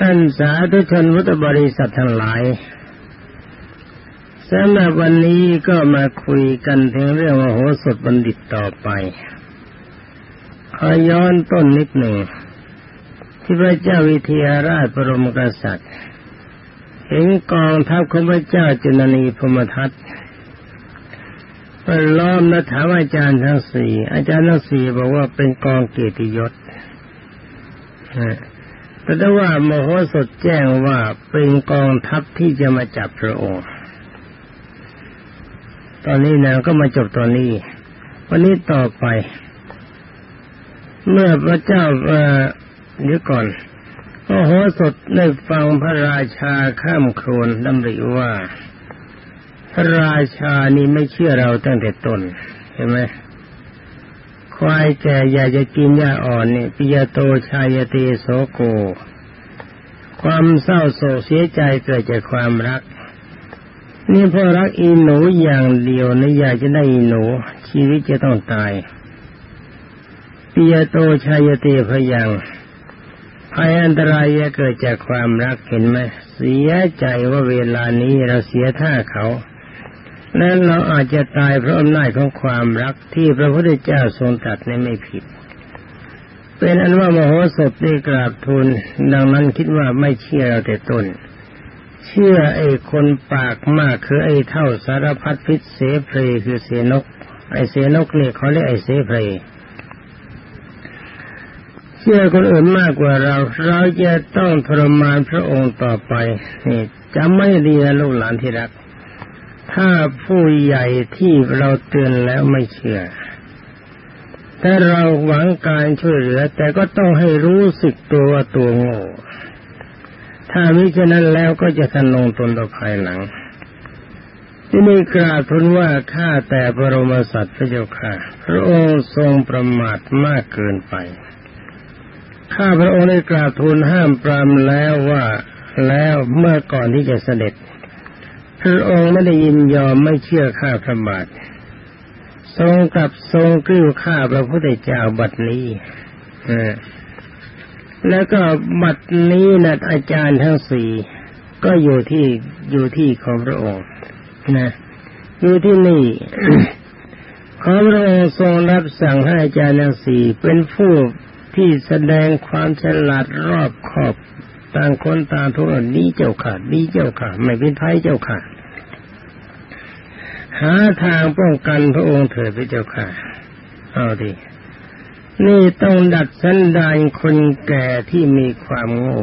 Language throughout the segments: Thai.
ท่านสาธุชนพุทธบริษัททั้งหลายสำหรับวันนี้ก็มาคุยกันถึงเรื่องมโหสถบัณฑิตต่อไป ขอย้อนต้นนิดหนึ่ง ที่พระเจ้าวิเทหราชบรมกษัตริย์ เห็นกองทัพของพระเจ้าจุนนีพมทัตก็ล้อมและถามอาจารย์ทั้งสี่อาจารย์ทั้งสี่บอกว่าเป็นกองเกียรติยศ แต่ถ้าว่ามโหสถแจ้งว่าเป็นกองทัพที่จะมาจับพระองค์ ตอนนี้นะก็มาจบตอนนี้ วันนี้ต่อไป เมื่อพระเจ้าเอ่อเดี๋ยวก่อนมโหสถได้ฟังพระราชาข้ามโครนดำริว่าพระราชานี่ไม่เชื่อเราตั้งแต่ต้นเห็นไหม ควายแก่อยากจะกินหญ้าอ่อนเนี่ยปิยโตชายเตโสโก ความเศร้าโศกเสียใจเกิดจากความรัก นี่พอรักอีหนูอย่างเดียวนะอยากจะได้อีหนู ชีวิตจะต้องตายปิยโตชายเตพยังภัยอันตรายจะเกิดจากความรักเห็นไหมเสียใจว่าเวลานี้เราเสียท่าเขา และเราอาจจะตายเพราะอำนาจของความรักที่พระพุทธเจ้าทรงตรัสนี้ไม่ผิด เป็นอันว่ามโหสถได้กราบทูลดังนั้นคิดว่าไม่เชื่อเราแต่ต้น เชื่อไอ้คนปากมากคือไอ้เท่าสารพัดพิษเสเพลคือเสนก ไอ้เสนกเนี่ยเขาเรียกไอ้เสเพลเชื่อคนอื่นมากกว่าเรา เราจะต้องทรมานพระองค์ต่อไปนี่จำไม่ดีนะลูกหลานที่รัก ถ้าผู้ใหญ่ที่เราเตือนแล้วไม่เชื่อแต่เราหวังการช่วยเหลือ แต่ก็ต้องให้รู้สึกตัวว่าตัวโง่ ถ้ามิฉะนั้นแล้วก็จะทันลงตนต่อภายหลัง ที่นี่กราบทูลว่าข้าแต่พระรมสัตว์พระเจ้าค่ะ พระองค์ทรงประมาทมากเกินไปข้าพระองค์ได้กราบทูลห้ามปรามแล้วว่าแล้วเมื่อก่อนที่จะเสด็จ พระองค์ไม่ได้ยินยอมไม่เชื่อข้าพระบาททรงกับทรงกลิ้วข้าพระพุทธเจ้าบัดนี้แล้วก็บัดนี้นะอาจารย์ทั้งสี่ก็อยู่ที่อยู่ที่ของพระองค์นะอยู่ที่นี่ขอพระองค์ทรงรับสั่งให้อาจารย์ทั้งสี่เป็นผู้ที่แสดงความฉลาดรอบขอบต่างคนต่างทุกคนนี้เจ้าค่ะนี้เจ้าค่ะ ไม่เป็นไพ่เจ้าค่ะ หาทางป้องกันพระองค์เถิดพระเจ้าค่ะ เอาดินี่ต้องดัดสันดานคนแก่ที่มีความโง่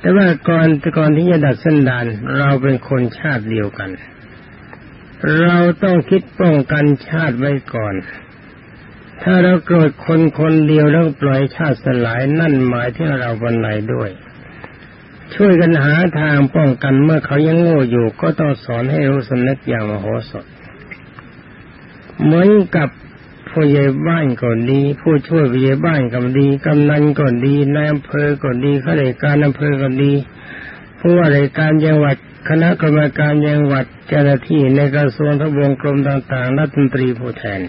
แต่ว่าก่อนก่อนที่จะดัดสันดานเราเป็นคนชาติเดียวกัน เราต้องคิดป้องกันชาติไว้ก่อน ถ้าเราโกรธคนคนเดียวแล้วปล่อยชาติสลายนั่นหมายที่เราวันไหนด้วย ช่วยกันหาทางป้องกันเมื่อเขายังโง่อยู่ ก็ต้องสอนให้รู้สำนึกอย่างมโหสถ เหมือนกับผู้ใหญ่บ้านก็ดี ผู้ช่วยผู้ใหญ่บ้านก็ดีกำนันก็ดีนายอำเภอก็ดีข้าราชการอำเภอก็ดีผู้ว่าราชการจังหวัดคณะกรรมการจังหวัดเจ้าหน้าที่ในกระทรวงทบวงกรมต่างๆรัฐมนตรีผู้แทน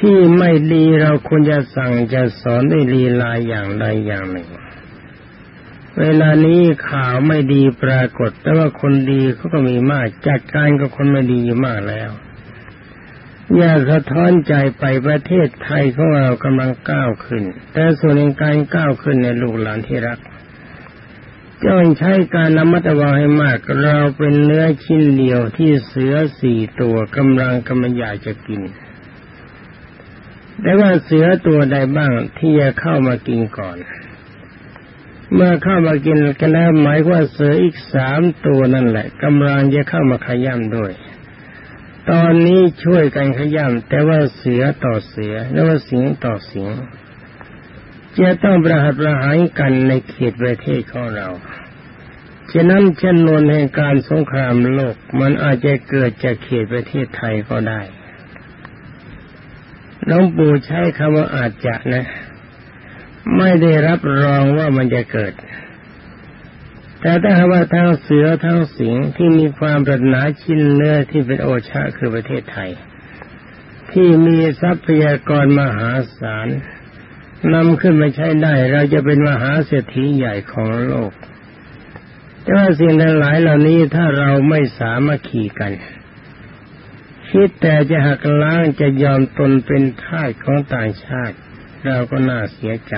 ที่ไม่ดีเราควรจะสั่งจะสอนด้วยลีลายอย่างใดอย่างหนึ่ง เวลานี้ข่าวไม่ดีปรากฏ แต่ว่าคนดีเขาก็มีมาก จัดการกับคนไม่ดีมากแล้ว อย่าสะท้อนใจไปประเทศไทยของเรากำลังก้าวขึ้น แต่ส่วนในการก้าวขึ้นในลูกหลานที่รักจ้องใช้การนำมัตวาให้มาก เราเป็นเนื้อชิ้นเดียวที่เสือสี่ตัวกำลังกำลังอยากจะกิน แต่ว่าเสือตัวใดบ้างที่จะเข้ามากินก่อน เมื่อเข้ามากินกันแล้วหมายว่าเสืออีกสามตัวนั่นแหละกำลังจะเข้ามาขย่ำด้วย ตอนนี้ช่วยกันขย่ำแต่ว่าเสือต่อเสือแล้วว่าสิงต่อสิงจะต้องประหัตประหารกันในเขตประเทศของเราฉะนั้นชนวนแห่งการสงครามโลกมันอาจจะเกิดจากเขตประเทศไทยก็ได้น้องปู่ใช้คำว่าอาจจะนะ ไม่ได้รับรองว่ามันจะเกิด แต่ถ้าว่าทั้งเสือทั้งสิงที่มีความปรารถนาชิ้นเนื้อที่เป็นโอชาคือประเทศไทย ที่มีทรัพยากรมหาศาลนำขึ้นมาใช้ได้เราจะเป็นมหาเศรษฐีใหญ่ของโลก แต่ว่าสิ่งทั้งหลายเหล่านี้ถ้าเราไม่สามัคคีกันคิดแต่จะหักล้างจะยอมตนเป็นทาสของต่างชาติ เราก็น่าเสียใจ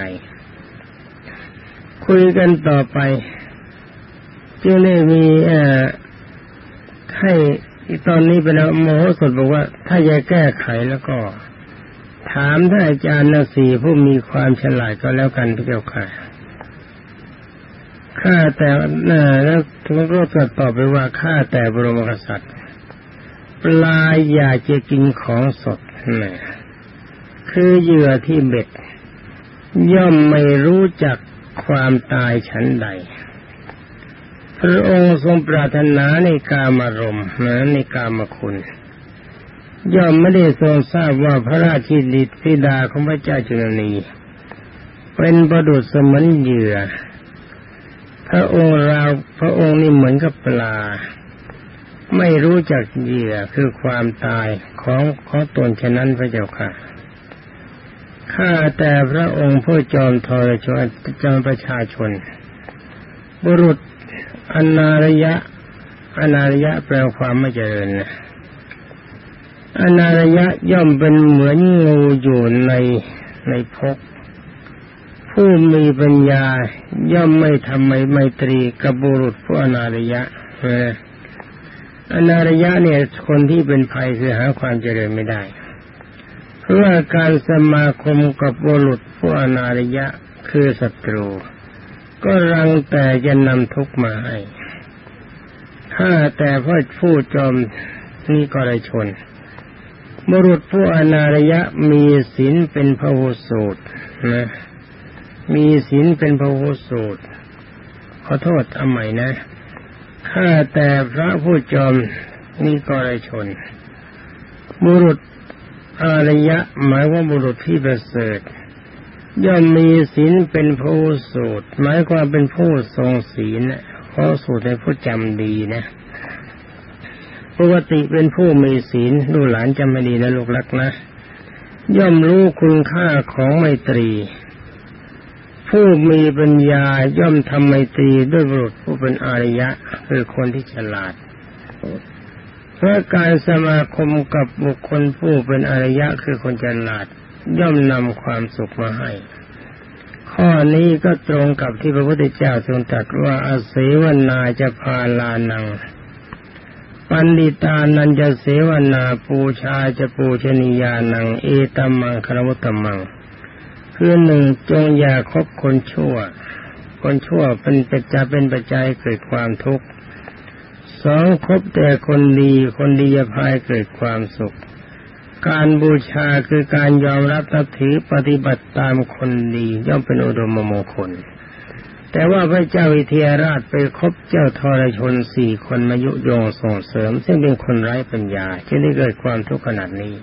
คุยกันต่อไปจึงได้มีให้ตอนนี้เป็นโมโหสดบอกว่า ถ้าจะแก้ไขแล้วก็ ถามท่านอาจารย์นาสีผู้มีความฉลาดก็แล้วกันที่เจ้าค่ะข้าแต่แล้วทุกก็ตรัสตอบไปว่าข้าแต่บรมกษัตริย์ ปลาอยากจะกินของสดนะ คือเหยื่อที่เบ็ด ย่อมไม่รู้จักความตายฉันใด พระองค์ทรงปรารถนาในกามารมณ์นะในกามคุณย่อมไม่ได้ทรงทราบว่าพระราชินีธิดาของพระเจ้าจุลนี เป็นประดุษเสมือนเหยื่อ พระองค์เราพระองค์นี่เหมือนกับปลา ไม่รู้จักเหยื่อคือความตายของของตนฉะนั้นพระเจ้าค่ะ ข้าแต่พระองค์ผู้จอมทรชนจอมประชาชน บุรุษอนาระยะอนาระยะแปลความไม่เจริญนะอนาระยะย่อมเป็นเหมือนงูอยู่ในในพก ผู้มีปัญญาย่อมไม่ทำไมไมตรีกับบุรุษผู้อนาระยะอนาระยะเนี่ยคนที่เป็นภัยคือหาความเจริญไม่ได้ เพราะว่าการสมาคมกับบุรุษผู้อนาระยะคือศัตรู ก็รังแต่จะนำทุกมาให้ ถ้าแต่พ่อผู้จอมนี่ก็ได้ชน บุรุษผู้อนาระยะมีศีลเป็นพระโหสูตรนะมีศีลเป็นพระโหสูตรขอโทษทำไมนะข้าแต่พระผู้จอมนี่ก็ได้ชน บุรุษ อารยะหมายว่าบุรุษที่ประเสริฐย่อมมีศีลเป็นผู้สูตรหมายความเป็นผู้ทรงศีลเพราะสูตรในผู้จำดีนะปกติเป็นผู้มีศีลลูกหลานจำไม่ดีนะลูกรักนะ ย่อมรู้คุณค่าของไมตรี ผู้มีปัญญาย่อมทำไมตรีด้วยบุรุษผู้เป็นอริยะ คือคนที่ฉลาด พราะการสมาคมกับบุคคลผู้เป็นอริยะคือคนฉลาดย่อมนำความสุขมาให้ ข้อนี้ก็ตรงกับที่พระพุทธเจ้าทรงตรัสว่าอาเสวนาจะพาลานัง ปันดิตานันจะเสวนาปูชาจะปูชนียานัง เอตัมมังคารมุตตมัง คือหนึ่งจงอย่าคบคนชั่ว คนชั่วเป็นปัจจัยเป็นปัจจัยเกิดความทุกข์ สองคบแต่คนดีคนดีจะพายเกิดความสุข การบูชาคือการยอมรับนับถือปฏิบัติตามคนดีย่อมเป็นอุดมมงคล แต่ว่าพระเจ้าวิเทหราชไปคบเจ้าทรชนสี่คนมายุโยงส่งเสริม ซึ่งเป็นคนไร้ปัญญาที่ได้เกิดความทุกข์ขนาดนี้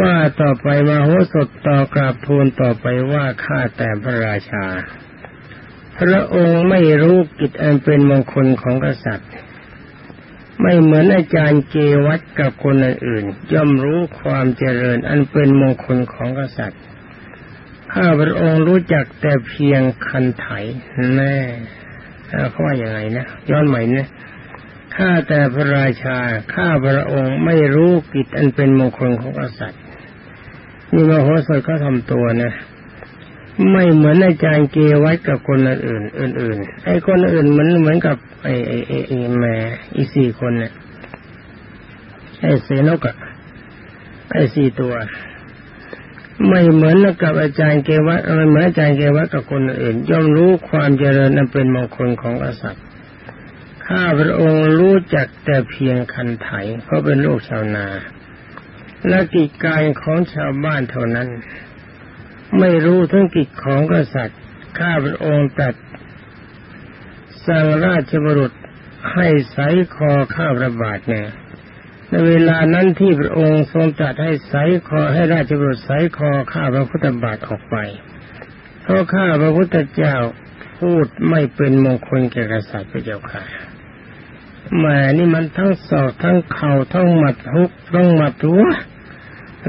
ว่าต่อไปมาโหสถต่อกราบทูลต่อไปว่าข้าแต่พระราชา พระองค์ไม่รู้กิจอันเป็นมงคลของกษัตริย์ ไม่เหมือนอาจารย์เกวัตกับคนอื่น ย่อมรู้ความเจริญอันเป็นมงคลของกษัตริย์ ข้าพระองค์รู้จักแต่เพียงคันไถแน่เขาว่าอย่างไงนะย้อนใหม่นะข้าแต่พระราชาข้าพระองค์ไม่รู้กิจอันเป็นมงคลของกษัตริย์นี่มโหสถก็ทำตัวนะ ไม่เหมือนอาจารย์เกวัตกับคนอื่น อื่นๆไอ้คนอื่นมันเหมือนกับไอ้ไอ้ไอ้ไอ้แม่อีสี่คนเนี่ยไอ้เสนกอะไอ้สี่ตัว ไม่เหมือนกับอาจารย์เกวัตไม่เหมือนอาจารย์เกวัตกับคนอื่น ย่อมรู้ความเจริญนั้นเป็นมงคลของกษัตริย์ข้าพระองค์รู้จักแต่เพียงคันไถเพราะเป็นลูกชาวนาและกิจการของชาวบ้านเท่านั้น ไม่รู้ทั้งกิจของกษัตริย์ ข้าพระองค์ตัดสั่งราชบุรุษให้ใสคอข้าพระบาทเนี่ยในเวลานั้นที่พระองค์ทรงตัดให้ใสคอให้ราชบุรุษใสคอข้าพระพุทธบาทออกไป เพราะข้าพระพุทธเจ้าพูดไม่เป็นมงคลแก่กษัตริย์พระเจ้าค่ะแหมนี่มันทั้งศอกทั้งเข่าทั้งหมัดทุกต้องหมัดหัว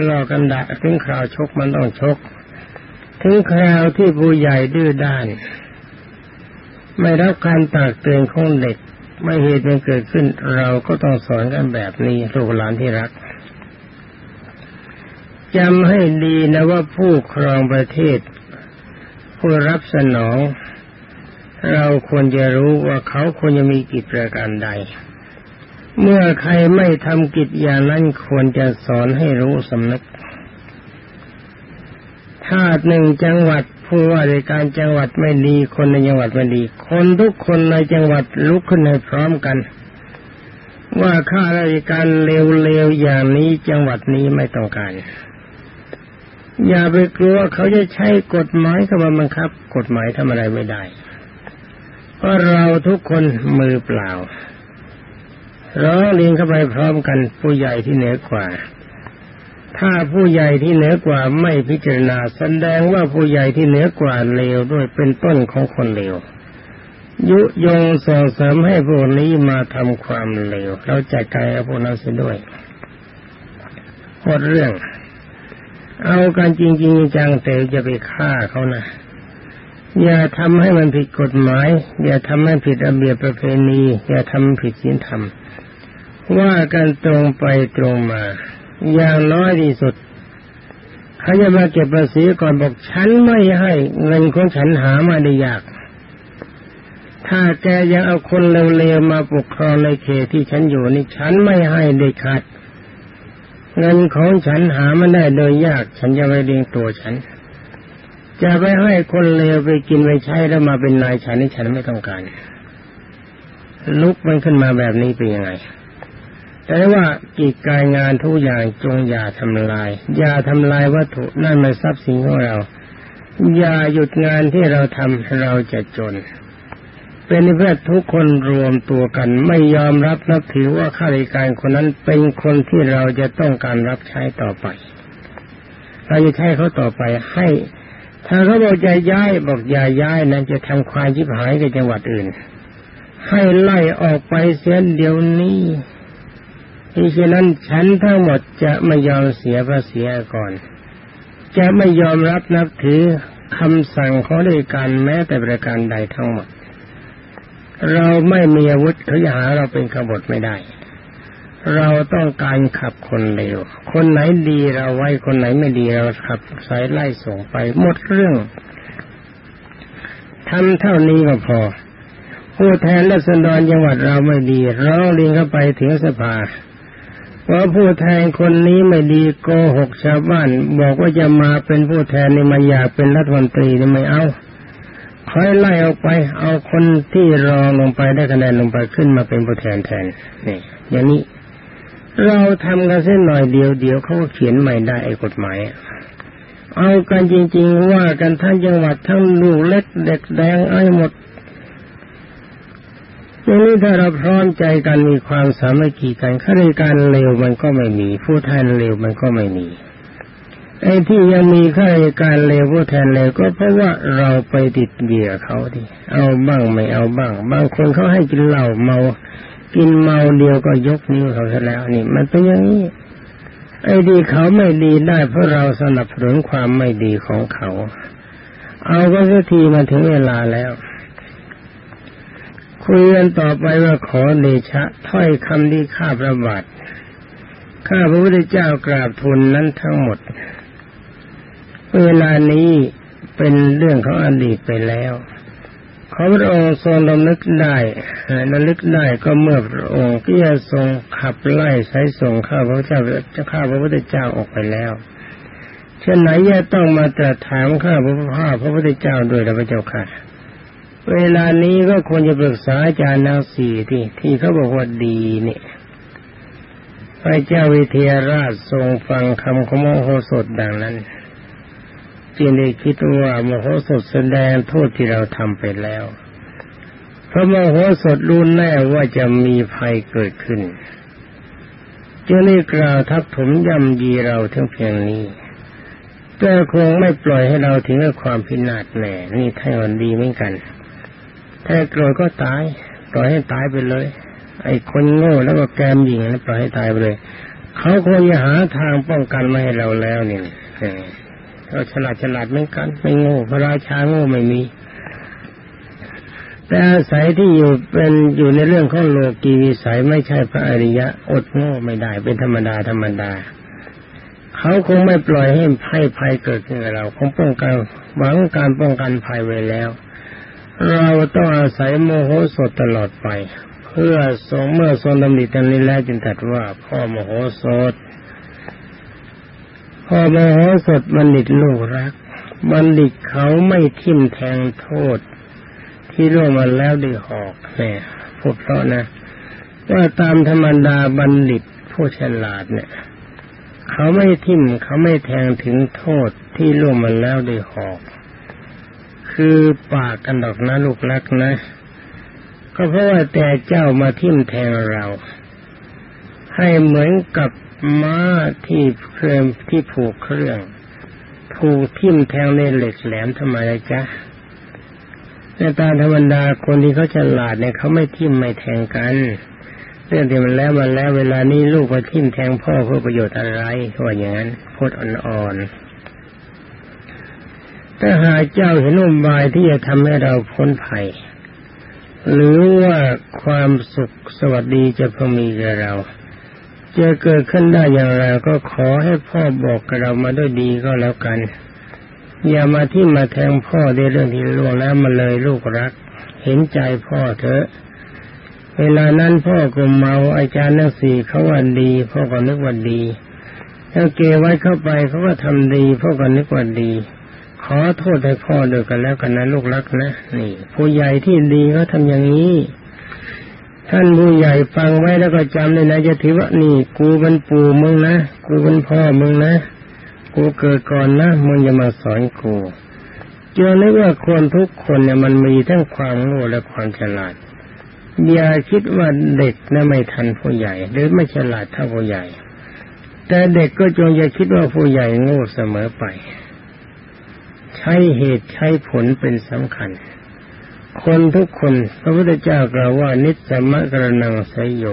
รอกันดะถึงคราวชกมันต้องชก ถึงคราวที่ผู้ใหญ่ดื้อด้าน ไม่รับการตักเตือนของเด็ก ไม่เหตุเป็นเกิดขึ้น เราก็ต้องสอนกันแบบนี้ลูกหลานที่รักจำให้ดีนะว่าผู้ครองประเทศ ผู้รับสนอง เราควรจะรู้ว่าเขาควรจะมีกิจประการใด เมื่อใครไม่ทำกิจอย่างนั้นควรจะสอนให้รู้สำนึก ถ้าหนึ่งจังหวัดผู้ว่าราชการจังหวัดไม่ดีคนในจังหวัดไม่ดี คนทุกคนในจังหวัดลุกขึ้นให้พร้อมกัน ว่าข้าราชการเลวๆอย่างนี้จังหวัดนี้ไม่ต้องการอย่าไปกลัวเขาจะใช้กฎหมายเข้ามาบังคับ กฎหมายทำอะไรไม่ได้ เพราะเราทุกคนมือเปล่าร้องเรียนเข้าไปพร้อมกันผู้ใหญ่ที่เหนือกว่า ถ้าผู้ใหญ่ที่เหนือกว่าไม่พิจารณาแสดงว่าผู้ใหญ่ที่เหนือกว่าเลวด้วยเป็นต้นของคนเลวยุยงส่งเสริมให้พวกนี้มาทำความเลวเราจัดการพวกนั้นเสียด้วยหมดเรื่อง เอากันจริงๆจังแต่จะไปฆ่าเขานะอย่าทำให้มันผิดกฎหมาย อย่าทำให้ผิดระเบียบประเพณี อย่าทำผิดศีลธรรมว่ากันตรงไปตรงมา อย่างน้อยที่สุดเขาจะมาเก็บภาษีก่อนบอกฉันไม่ให้เงินของฉันหามาได้ยาก ถ้าแกยังเอาคนเลวๆมาปกครองในเขตที่ฉันอยู่นี่ฉันไม่ให้เด็ดขาดเงินของฉันหามันได้โดยยาก ฉันจะไปเลี้ยงตัวฉัน จะไปให้คนเลวไปกินไปใช้แล้วมาเป็นนายฉันนี่ฉันไม่ต้องการ ลุกมันขึ้นมาแบบนี้เป็นยังไง แต่ว่ากิจการงานทุกอย่างจงอย่าทำลาย อย่าทำลายวัตถุนั่นมันทรัพย์สินของเรา อย่าหยุดงานที่เราทำเราจะจน เป็นเพื่อทุกคนรวมตัวกัน ไม่ยอมรับนับถือว่าข้าราชการคนนั้นเป็นคนที่เราจะต้องการรับใช้ต่อไป เราจะใช้เขาต่อไปให้ ถ้าเขาบอกจะย้ายบอกอย่าย้ายนั้นจะทำความชิบหายกับจังหวัดอื่น ให้ไล่ออกไปเสียเดี๋ยวนี้ ที่ฉะนั้นฉันทั้งหมดจะไม่ยอมเสียภาษีก่อน จะไม่ยอมรับนับถือคำสั่งของราชการแม้แต่ประการใดทั้งหมด เราไม่มีอาวุธเขาจะหาเราเป็นขบฏไม่ได้ เราต้องการขับคนเร็ว คนไหนดีเราไว้คนไหนไม่ดีเราขับสายไล่ส่งไปหมดเรื่องทำเท่านี้ก็พอ ผู้แทนรัศดรจังหวัดเราไม่ดีร้องเรียนเข้าไปถึงสภา ว่าผู้แทนคนนี้ไม่ดีโกหกชาวบ้าน บอกว่าจะมาเป็นผู้แทนในมาอยากเป็นรัฐมนตรีนี่ไม่เอาคอยไล่ออกไป เอาคนที่รองลงไปได้คะแนนลงไปขึ้นมาเป็นผู้แทนแทนนี่อย่างนี้เราทำกันเส้นหน่อยเดียวเดียวเขาเขียนใหม่ได้ไอ้กฎหมายเอากันจริง ๆ ว่ากันทั้งจังหวัดทั้งลูกเล็กเด็กแดงไอ้หมด อย่างนี้ถ้าเราพร้อมใจกันมีความสามัคคีกันข้าราชการเลวมันก็ไม่มีผู้แทนเลวมันก็ไม่มีไอ้ที่ยังมีข้าราชการเลวผู้แทนเลวก็เพราะว่าเราไปติดเบียเขาดิเอาบ้างไม่เอาบ้าง บางคนเขาให้กินเหล้าเมา กินเมาเดียวก็ยกนิ้วเขาซะแล้วนี่ มันเป็นอย่างนี้ไอ้ดีเขาไม่ดีได้เพราะเราสนับสนุนความไม่ดีของเขา เอาก็สักทีมาถึงเวลาแล้ว คุยกันต่อไปว่าขอเดชะ ถ้อยคำที่ข้าพระบาทข้าพระพุทธเจ้ากราบทูลนั้นทั้งหมด เวลานี้เป็นเรื่องของอดีตไปแล้วขอพระองค์ทรงรำลึกได้ระลึกได้ก็เมื่อพระองค์ที่จะทรงขับไล่ใช้ส่งข้าพระเจ้าจะข้าพระพุทธเจ้าออกไปแล้วเช่นไหนจะต้องมาตรัสถามข้าพระพ่อพระพุทธเจ้าด้วยพระเจ้าค่ะ เวลานี้ก็ควรจะปรึกษาอาจารย์นางสี่ที่ที่เขาบอกว่าดีเนี่ยพระเจ้าวิเทหราชทรงฟังคำของโมโหสถดังนั้นจึงได้คิดว่ามโหสถแสดงโทษที่เราทำไปแล้วเพราะมโหสถรู้แน่ว่าจะมีภัยเกิดขึ้นจึงได้กล่าวทับถมย่ำยีเราทั้งเพียงนี้แต่คงไม่ปล่อยให้เราถึงกับความพินาศแน่นี่ท่านดีเหมือนกัน ถ้าโกรธก็ตายปล่อยให้ตายไปเลย ไอ้คนโง่แล้วก็แกมหญิงแล้วปล่อยให้ตายไปเลยเขาควรจะหาทางป้องกันไม่ให้เราแล้วเนี่ยเราฉลาดฉลาดเหมือนกัน ไม่โง่พระราชาโง่ไม่มี แต่อาศัยที่อยู่เป็นอยู่ในเรื่องของโลกีวิสัยไม่ใช่พระอริยะ อดโง่ไม่ได้เป็นธรรมดาธรรมดาเขาคงไม่ปล่อยให้ภัยภัยเกิดขึ้นกับเราคงป้องกันหวังการป้องกันภัยไว้แล้ว เราต้องอาศัยโมโหสดตลอดไป เพื่อทรงเมื่อทรงดำริตรงนี้แล้วจึงตรัสว่าพ่อโมโหสดพ่อโมโหสดบัณฑิตลูกรัก บัณฑิตเขาไม่ทิ่มแทงโทษ ที่ร่วงมาแล้วด้หอกเนี่ยพูดเพราะนะ ว่าตามธรรมดาบัณฑิตผู้ฉลาดเนี่ย เขาไม่ทิ่มเขาไม่แทงถึงโทษที่ร่วงมาแล้วด้หอก คือปากกันดอกนะลูกรักนะ ก็เพราะว่าแต่เจ้ามาทิ่มแทงเรา ให้เหมือนกับม้าที่เครื่องที่ผูกเครื่อง ถูกทิ่มแทงในเหล็กแหลมทำไมล่ะจ๊ะในตาธรรมดาคนที่เขาฉลาดเนี่ยเขาไม่ทิ่มไม่แทงกันเรื่องที่มันแล้วมันแล้วเวลานี้ลูกมาทิ่มแทงพ่อเพื่อประโยชน์อะไรว่าอย่างนั้นพูดอ่อนๆ ถ้าหากเจ้าเห็นอุบายที่จะทำให้เราพ้นภัย หรือว่าความสุขสวัสดีจะพมีแก่เรา จะเกิดขึ้นได้อย่างไรก็ขอให้พ่อบอกกับเรามาด้วยดีก็แล้วกัน อย่ามาที่มาแทงพ่อในเรื่องที่ล่วงแล้วมาเลยลูกรัก เห็นใจพ่อเถอะเวลานั้นพ่อก็เมาอาจารย์นักสี่เขาว่าดี พ่อก็นึกว่าดี แล้วเกไว้เข้าไปเขาก็ทำดี พ่อก็นึกว่าดี ขอโทษให้พ่อเดียวกันแล้วกันนะลูกรักนะนี่ ผู้ใหญ่ที่ดีเขาทำอย่างนี้ ท่านผู้ใหญ่ฟังไว้แล้วก็จำเลยนะจะถือว่านี่กูเป็นปู่มึงนะกูเป็นพ่อมึงนะกูเกิดก่อนนะมึงอย่ามาสอนกูเจอเลยว่าคนทุกคนเนี่ยมันมีทั้งความโง่และความฉลาดอย่าคิดว่าเด็กนะไม่ทันผู้ใหญ่ หรือไม่ฉลาดเท่าผู้ใหญ่ แต่เด็กก็จงอย่าคิดว่าผู้ใหญ่โง่เสมอไป ช้เหตุใช้ผลเป็นสำคัญ คนทุกคนพระพุทธเจ้ากล่าวว่านิสมะกรนังไสยโย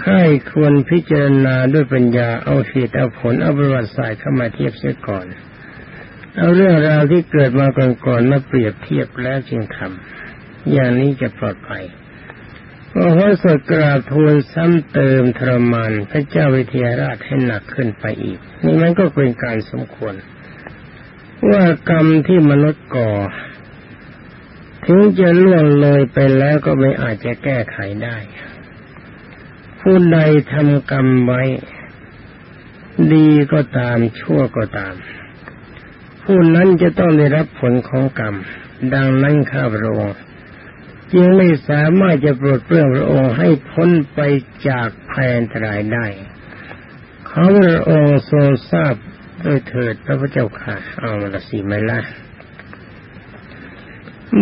ใค่ายควรพิจารณาด้วยปัญญาเอาเหตุเอาผลเอาประวัติศาสตร์เข้ามาเทียบเสียก่อน เอาเรื่องราวที่เกิดมาก่อนๆมาเปรียบเทียบแล้วจึงทำอย่างนี้จะปลอดภัยพระโหสถกราบทูลซ้ำเติมทรมานพระเจ้าวิเทหราชให้หนักขึ้นไปอีก นี่มันก็เป็นการสมควร ว่ากรรมที่มนุษย์ก่อ ถึงจะล่วงเลยไปแล้วก็ไม่อาจจะแก้ไขได้ ผู้ใดทำกรรมไว้ ดีก็ตามชั่วก็ตาม ผู้นั้นจะต้องได้รับผลของกรรม ดังนั้นข้าพระองค์จึงไม่สามารถจะปรดเปลื้องพระองค์ให้พ้นไปจากภัยอันตรายได้ขอพระองค์ทรงทราบ ด้วยเถิดพระพุทธเจ้าค่ะเอามาละสิไม่ละ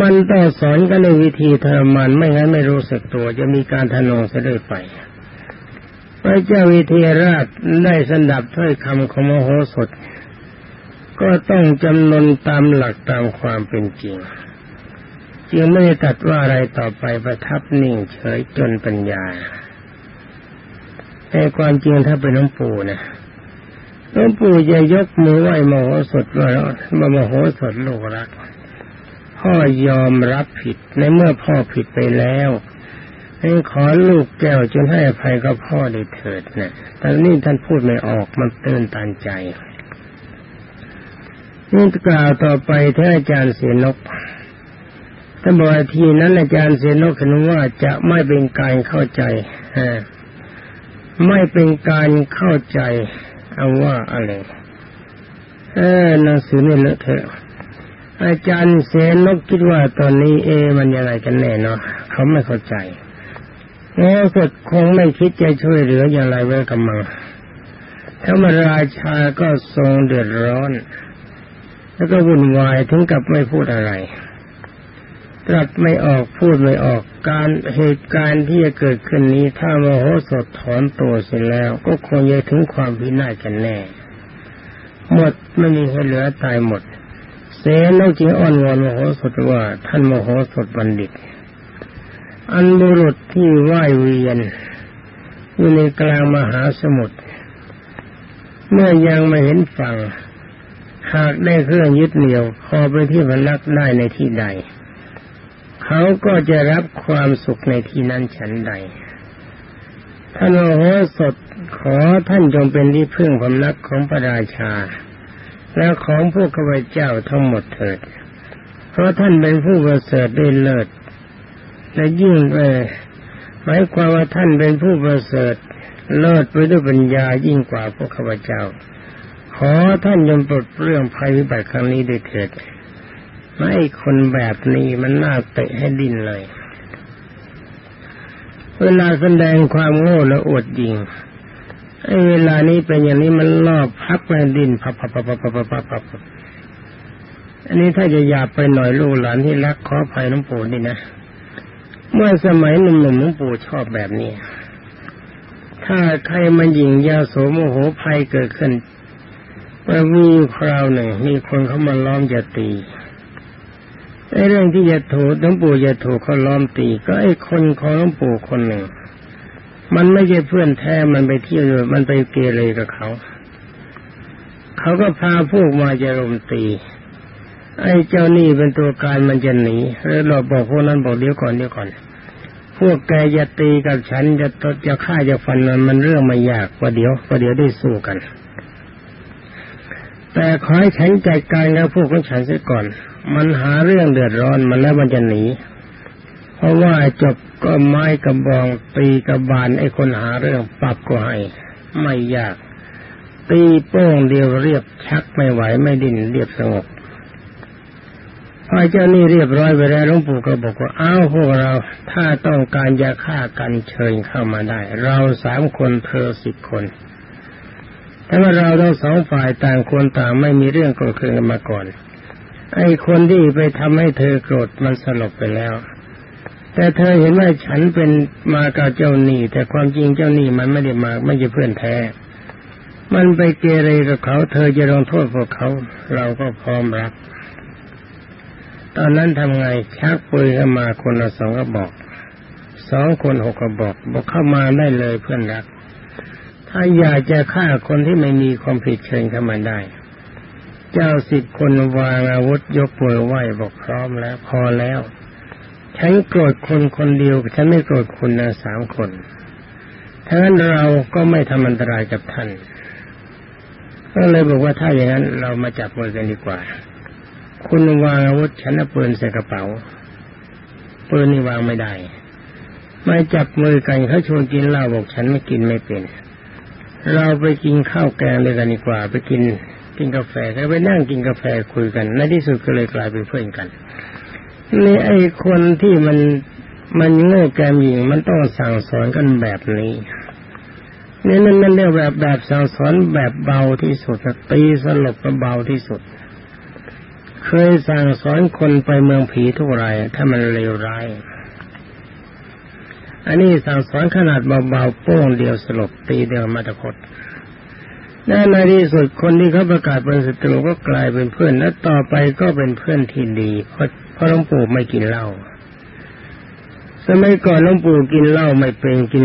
มันต้องสอนกันในวิธีทรมานไม่งั้นไม่รู้สึกตัว จะมีการทะนงเสด็จไปพระเจ้าวิเทหราชได้สดับถ้อยคำของมโหสถ ก็ต้องจำนนตามหลักตามความเป็นจริง จึงไม่ได้ตัดว่าอะไรต่อไปประทับนิ่งเฉยจนปัญญา แต่ความจริงถ้าเป็นน้องปู่นะ น้องปู่จะยกมือไหว้มโหสถว่ามโหสถโลกรักพ่อยอมรับผิดในเมื่อพ่อผิดไปแล้วให้ขอลูกแก้วจนให้อภัยกับพ่อได้เถิดเนะี่ยแต่นี่ท่านพูดไม่ออกมันเตือนตันใจนี่กล่าวต่อไปท่านอาจารย์เสนกท่านบอกทีนั้นอาจารย์เสนกเห็นว่าจะไม่เป็นการเข้าใจไม่เป็นการเข้าใจ เอาว่าอะไรเออหนังสือนี่เลอะเทอะอาจารย์เสนกคิดว่าตอนนี้เอ มันยังไงกันแน่เนาะเขาไม่เข้าใจโอ้สดคงไม่คิดจะช่วยเหลืออย่างไรไว้กับมังถ้ามาราชาก็ทรงเดือดร้อน แล้วก็วุ่นวายถึงกับไม่พูดอะไร ตรัสไม่ออกพูดไม่ออกการเหตุการณ์ที่จะเกิดขึ้นนี้ ถ้าโมโหสดถอนตัวเสร็จแล้ว ก็คงจะถึงความพินาศกันแน่ หมดไม่มีให้เหลือตายหมด เสนจึงอ้อนวอนมโหสถว่า ท่านมโหสถบัณฑิต อันบุรุษที่ว่ายเวียนอยู่ในกลางมหาสมุทรเมื่อยังไม่เห็นฝั่งหากได้เครื่องยึดเหนี่ยวพอไปที่พลักได้ในที่ใด เขาก็จะรับความสุขในที่นั้นฉันใด ท่านโอโหสดขอท่านจงเป็นที่พึ่งพำนักของพระราชา และของพวกข้าพเจ้าทั้งหมดเถิด เพราะท่านเป็นผู้ประเสริฐได้เลิศ และยิ่งเออหมายความว่าท่านเป็นผู้ประเสริฐเลิศไปด้วยปัญญายิ่งกว่าพวกข้าพเจ้า ขอท่านยมปลดเรื่องภัยวิบัติครั้งนี้ด้วยเถิด ไม่คนแบบนี้มันน่าเตะให้ดินเลย เวลาแสดงความโง่และอวดยิงไอ้เวลานี้เป็นอย่างนี้มันลอบพับแผ่นดินพับพับพับพับพับพับพับอันนี้ถ้าจะหยาบไปหน่อยลูกหลานที่รักขอภัยน้องปู่นี่นะ เมื่อสมัยหนุ่มๆน้องปู่ชอบแบบนี้ ถ้าใครมาหยิงยาโสโมโหภัยเกิดขึ้นว่ามีคราวหนึ่งมีคนเขามาล้อมจะตี ไอ้เรื่องที่จะถูกหลวงปู่จะถูกเขาล้อมตี ก็ไอ้คนของหลวงปู่คนหนึ่ง มันไม่ใช่เพื่อนแท้ มันไปเที่ยวมันไปเกเรกับเขา เขาก็พาพวกมาจะรุมตี ไอ้เจ้านี่เป็นตัวการมันจะหนีแล้วเราบอกพวกนั้นบอกเดี๋ยวก่อนเดี๋ยวก่อน พวกแกจะตีกับฉันจะตจะฆ่าจะฟันมันมันเรื่องไม่ยากว่าเดี๋ยวว่าเดี๋ยวได้สู้กัน แต่ขอให้ฉันจัดการกับพวกของฉันเสียก่อน มันหาเรื่องเดือดร้อนมันแล้วมันจะหนี เพราะว่าจบก็ไม้กระบองตีกระบาลไอ้คนหาเรื่องปรับก็ให้ไม่ยาก ตีโป้งเดียวเรียบชักไม่ไหวไม่ดิ้นเรียบสงบพอเจ้านี่เรียบร้อยไปแล้วหลวงปู่ก็บอกว่าอ้าวพวกเราถ้าต้องการจะฆ่ากันเชิญเข้ามาได้ เราสามคนเธอสิบคนแต่ว่าเราทั้งสองฝ่ายต่างคนต่างไม่มีเรื่องกรธเคืองกันมาก่อน ไอ้คนที่ไปทำให้เธอโกรธมันสลบไปแล้ว แต่เธอเห็นว่าฉันเป็นมากับเจ้าหนี้ แต่ความจริงเจ้าหนี้มันไม่ได้มาไม่ใช่เพื่อนแท้ มันไปเกเรกับเขา เธอจะลงโทษพวกเขา เราก็พร้อมรับ ตอนนั้นทำไงชักปืนเข้ามาคนละสองก็บอก สองคนหกก็บอก บอกเข้ามาได้เลยเพื่อนรัก ถ้าอยากจะฆ่าคนที่ไม่มีความผิดเชิญเข้ามาได้ เจ้าสิบคนวางอาวุธยกปืนไหวบอกพร้อมแล้ว พอแล้ว ฉันโกรธคนคนเดียว ฉันไม่โกรธคุณนะสามคนถ้างั้นเราก็ไม่ทำอันตรายกับท่านก็เลยบอกว่าถ้าอย่างนั้นเรามาจับมือกันดีกว่า คุณวางอาวุธฉันเอาปืนใส่กระเป๋าปืนนี่วางไม่ได้ไม่จับมือกันเขาชวนกินเหล้าบอกฉันไม่กินไม่เป็น เราไปกินข้าวแกงเลยกันดีกว่า ไปกิน กินกาแฟก็ไปนั่งกินกาแฟคุยกันในที่สุดก็เลยกลายเป็นเพื่อนกันนี่ไอ้คนที่มันมันโง่แกมหญิงมันต้องสั่งสอนกันแบบนี้นี่นั่นนั่นเรียกแบบแบบสั่งสอนแบบเบาที่สุดตีสลบก็เบาที่สุด เคยสั่งสอนคนไปเมืองผีทุกไรถ้ามันเลวร้ายอันนี้สั่งสอนขนาดเบาๆโป้งเดียวสลบตีเดียวมาตะคด ในที่สุดคนที่เขาประกาศเป็นศัตรูก็กลายเป็นเพื่อน และต่อไปก็เป็นเพื่อนที่ดีเพราะเพราะหลวงปู่ไม่กินเหล้าสมัยก่อนหลวงปู่กินเหล้าไม่เป็นกิน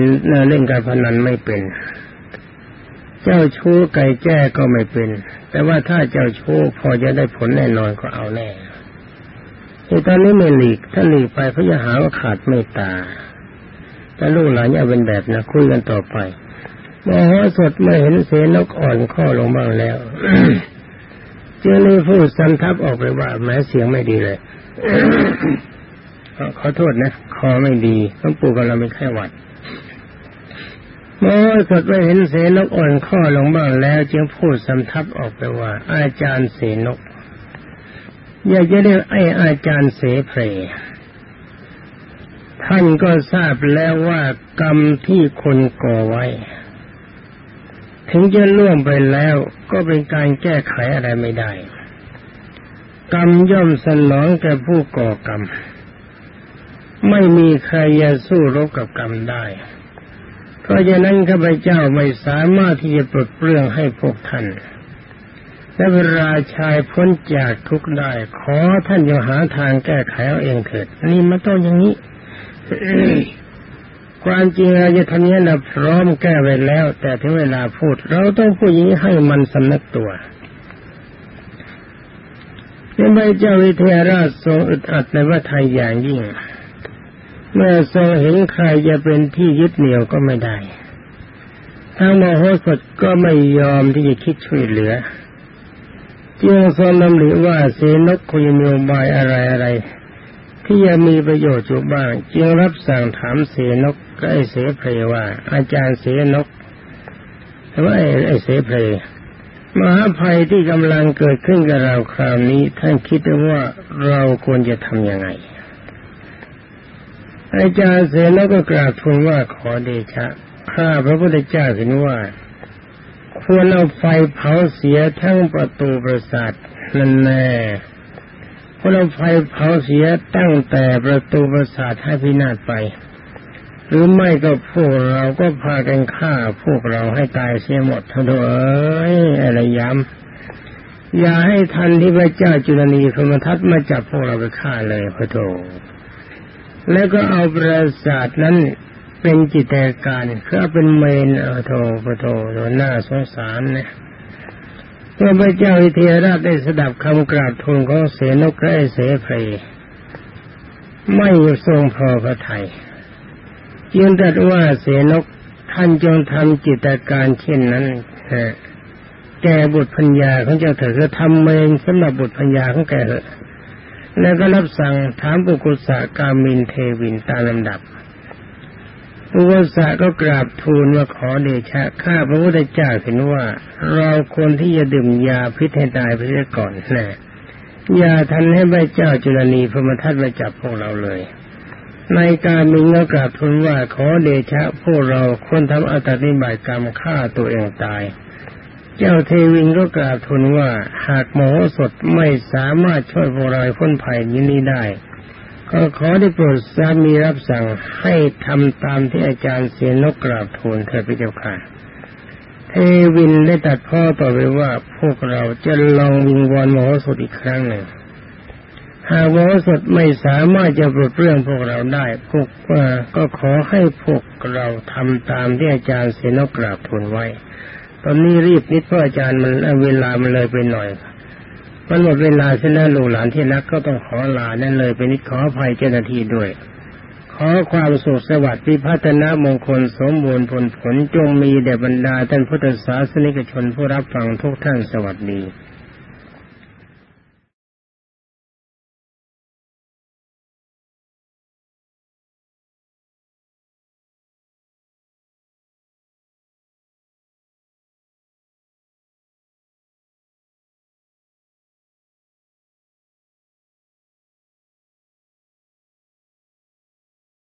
เล่นการพนันไม่เป็น เจ้าชู้ไก่แจ้ก็ไม่เป็น แต่ว่าถ้าเจ้าชู้พอจะได้ผลแน่นอนก็เอาแน่แต่ตอนนี้ไม่หลีกถ้าหลีกไปเขาจะหาว่าขาดเมตตาแต่ลูกหลานอย่าเป็นแบบนะคุยกันต่อไป มโหสดไม่เห็นเสนกอ่อนข้อลงบ้างแล้วเจ้านี่พูดสันทับออกไปว่าแม้เสียงไม่ดีเลยขอโทษนะ คอไม่ดีต้องปู่กับเราไม่แค่หวัดเมื่อสดไปเห็นเสนกอ่อนข้อลงบ้างแล้ว จึงพูดสำทับออกไปว่า อาจารย์เสนกอยากจะเรียกไอ้อาจารย์เสเพรท่านก็ทราบแล้วว่ากรรมที่คนก่อไว้ ถึงจะล่วงไปแล้วก็เป็นการแก้ไขอะไรไม่ได้ กรรมย่อมสนองแก่ผู้ก่อกรรม ไม่มีใครจะสู้รบกับกรรมได้ เพราะฉะนั้นข้าพเจ้าไม่สามารถที่จะปลดเปลื้องให้พวกท่านและเวลาชายพ้นจากทุกข์ได้ ขอท่านอย่าหาทางแก้ไขเอาเองเถิดนี่มันต้องอย่างนี้ ความจริงเราจะทำนี้เราพร้อมแก้ไว้แล้ว แต่ถึงเวลาพูด เราต้องพูดอย่างนี้ให้มันสำนึกตัวนี่พระเจ้าวิเทหราชทรงอึดอัดในว่าไทยอย่างยิ่ง เมื่อทรงเห็นใครจะเป็นที่ยึดเหนี่ยวก็ไม่ได้ทั้งมโหสถก็ไม่ยอมที่จะคิดช่วยเหลือจึงทรงดำริว่าเสนกคุยมีบายอะไรอะไรที่ยังมีประโยชน์อยู่บ้าง จึงรับสั่งถามเสนก ก็ไอเสเพรว่า อาจารย์เสนกว่าไอเสเพมหาภัยที่กำลังเกิดขึ้นกับเราคราวนี้ ท่านคิดว่าเราควรจะทำยังไง อาจารย์เสนกก็กราบทูลว่าขอเดชะข้าพระพุทธเจ้าเห็นว่า ควรเอาไฟเผาเสียทั้งประตูปราสาทนั่นแน่ควรเอาไฟเผาเสียตั้งแต่ประตูปราสาทให้พินาศไป หรือไม่ก็พวกเราก็พากันฆ่าพวกเราให้ตายเสียหมดทั้งตัวเอ้ยอะไรย้ำอย่าให้ทันที่พระเจ้าจุลนีพมทัตมาจับพวกเราไปฆ่าเลยพระโถแล้วก็เอาปราสาทนั้นเป็นจิตการคือเป็นเมนเออโทพโทโหน้าสงสารนะเมื่อพระเจ้าวิเทหราชได้สดับคำกราบทูลของเสนกและเสเพรไม่ทรงพอพระไทย ยืนตัดว่าเสนกท่านจงทำจิตการเช่นนั้นแก่บุตรพัญญาของเจ้าเถิดทำเมนสำหรับบุตรพัญญาของแกเถอะแล้วก็รับสั่งถามปุกุสะกามินเทวินตามลำดับอุวสะก็กราบทูลว่าขอเดชะข้าพระพุทธเจ้าเห็นว่า เราควรที่จะดื่มยาพิษให้ตายไปเสียก่อนน่อย่าทันให้พระเจ้าจุลนีพมทัตมาจับพวกเราเลย ในการมิงก็กราบทูลว่าขอเดชะพวกเราควรทำอัตติบายกรรมฆ่าตัวเองตาย เจ้าเทวินก็กราบทูลว่าหากโมโหสดไม่สามารถช่วยพวกเราพ้นภัยนี้ได้ ก็ขอได้โปรดสามีรับสั่งให้ทำตามที่อาจารย์เสียนกกราบทูลเถิดพระเจ้าค่ะ เทวินได้ตัดพ่อต่อไปว่าพวกเราจะลองวิงวอนหมโหสถอีกครั้งหนึ่ง หากมโหสถไม่สามารถจะปลดเรื่องพวกเราได้พวกก็ขอให้พวกเราทำตามที่อาจารย์เสนกราบทูลไว้ ตอนนี้รีบนิดเพราะอาจารย์มันเวลามันเลยไปหน่อยมันหมดเวลาเช่นนั้นลูกหลานที่รักก็ต้องขอลานั่นเลยเป็นนิดขออภัยเจ้าหน้าที่ด้วย ขอความสุขสวัสดิ์พิพัฒนามงคลสมบูรณ์ผลผลจงมีแด่บรรดาท่านพุทธศาสนิกชนผู้รับฟังทุกท่านสวัสดี